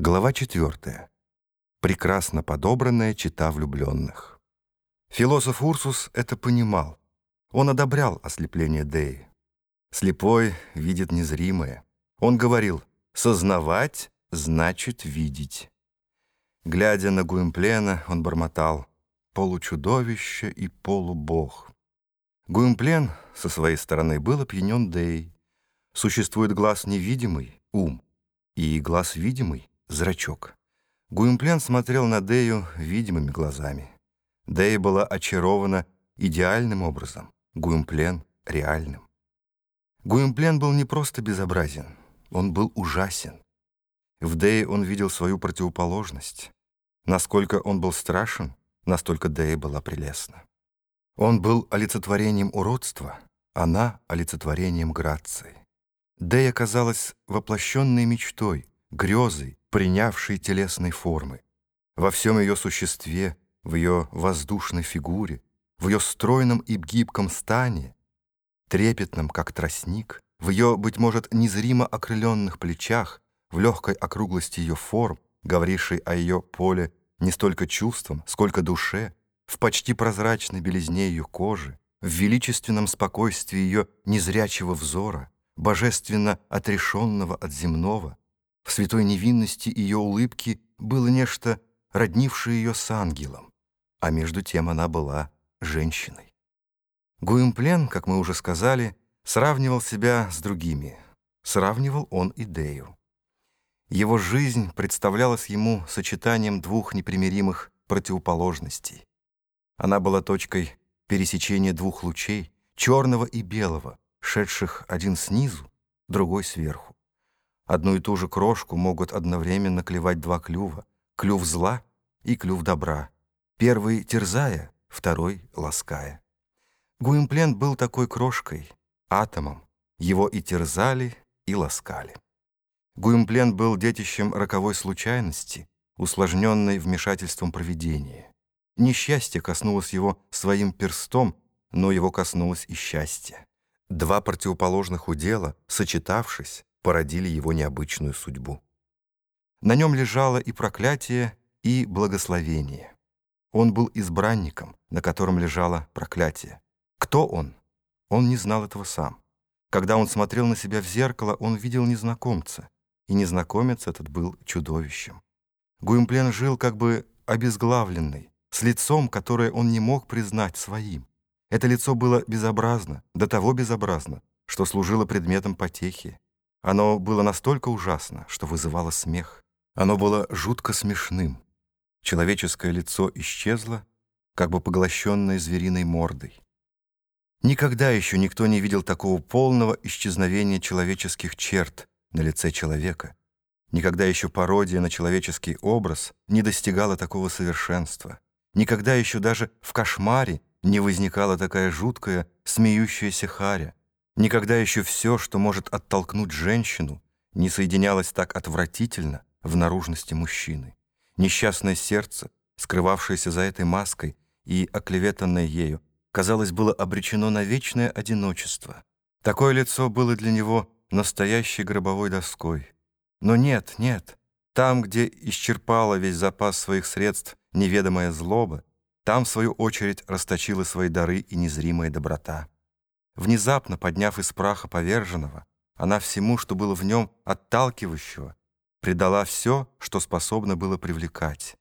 Глава 4. Прекрасно подобранная чита влюбленных. Философ Урсус это понимал. Он одобрял ослепление Деи. Слепой видит незримое. Он говорил «сознавать значит видеть». Глядя на Гуимплена, он бормотал «получудовище и полубог». Гуимплен со своей стороны был опьянен Деей. Существует глаз невидимый — ум, и глаз видимый зрачок. Гуимплен смотрел на Дею видимыми глазами. Дея была очарована идеальным образом, Гуимплен — реальным. Гуимплен был не просто безобразен, он был ужасен. В Дее он видел свою противоположность. Насколько он был страшен, настолько Дея была прелестна. Он был олицетворением уродства, она — олицетворением грации. Дея казалась воплощенной мечтой, грезой, принявшей телесной формы. Во всем ее существе, в ее воздушной фигуре, в ее стройном и гибком стане, трепетном, как тростник, в ее, быть может, незримо окрыленных плечах, в легкой округлости ее форм, говорившей о ее поле не столько чувством, сколько душе, в почти прозрачной белизне ее кожи, в величественном спокойствии ее незрячего взора, божественно отрешенного от земного, в святой невинности ее улыбки было нечто, роднившее ее с ангелом, а между тем она была женщиной. Гуимплен, как мы уже сказали, сравнивал себя с другими. Сравнивал он идею. Его жизнь представлялась ему сочетанием двух непримиримых противоположностей. Она была точкой пересечения двух лучей, черного и белого, шедших один снизу, другой сверху. Одну и ту же крошку могут одновременно клевать два клюва. Клюв зла и клюв добра. Первый терзая, второй лаская. Гуимплен был такой крошкой, атомом. Его и терзали, и ласкали. Гуимплен был детищем роковой случайности, усложненной вмешательством провидения. Несчастье коснулось его своим перстом, но его коснулось и счастье. Два противоположных удела, сочетавшись, породили его необычную судьбу. На нем лежало и проклятие, и благословение. Он был избранником, на котором лежало проклятие. Кто он? Он не знал этого сам. Когда он смотрел на себя в зеркало, он видел незнакомца, и незнакомец этот был чудовищем. Гуимплен жил как бы обезглавленный, с лицом, которое он не мог признать своим. Это лицо было безобразно, до того безобразно, что служило предметом потехи. Оно было настолько ужасно, что вызывало смех. Оно было жутко смешным. Человеческое лицо исчезло, как бы поглощенное звериной мордой. Никогда еще никто не видел такого полного исчезновения человеческих черт на лице человека. Никогда еще пародия на человеческий образ не достигала такого совершенства. Никогда еще даже в кошмаре не возникала такая жуткая, смеющаяся харя. Никогда еще все, что может оттолкнуть женщину, не соединялось так отвратительно в наружности мужчины. Несчастное сердце, скрывавшееся за этой маской и оклеветанное ею, казалось, было обречено на вечное одиночество. Такое лицо было для него настоящей гробовой доской. Но нет, нет, там, где исчерпала весь запас своих средств неведомая злоба, там, в свою очередь, расточила свои дары и незримая доброта. Внезапно подняв из праха поверженного, она всему, что было в нем отталкивающего, придала все, что способно было привлекать.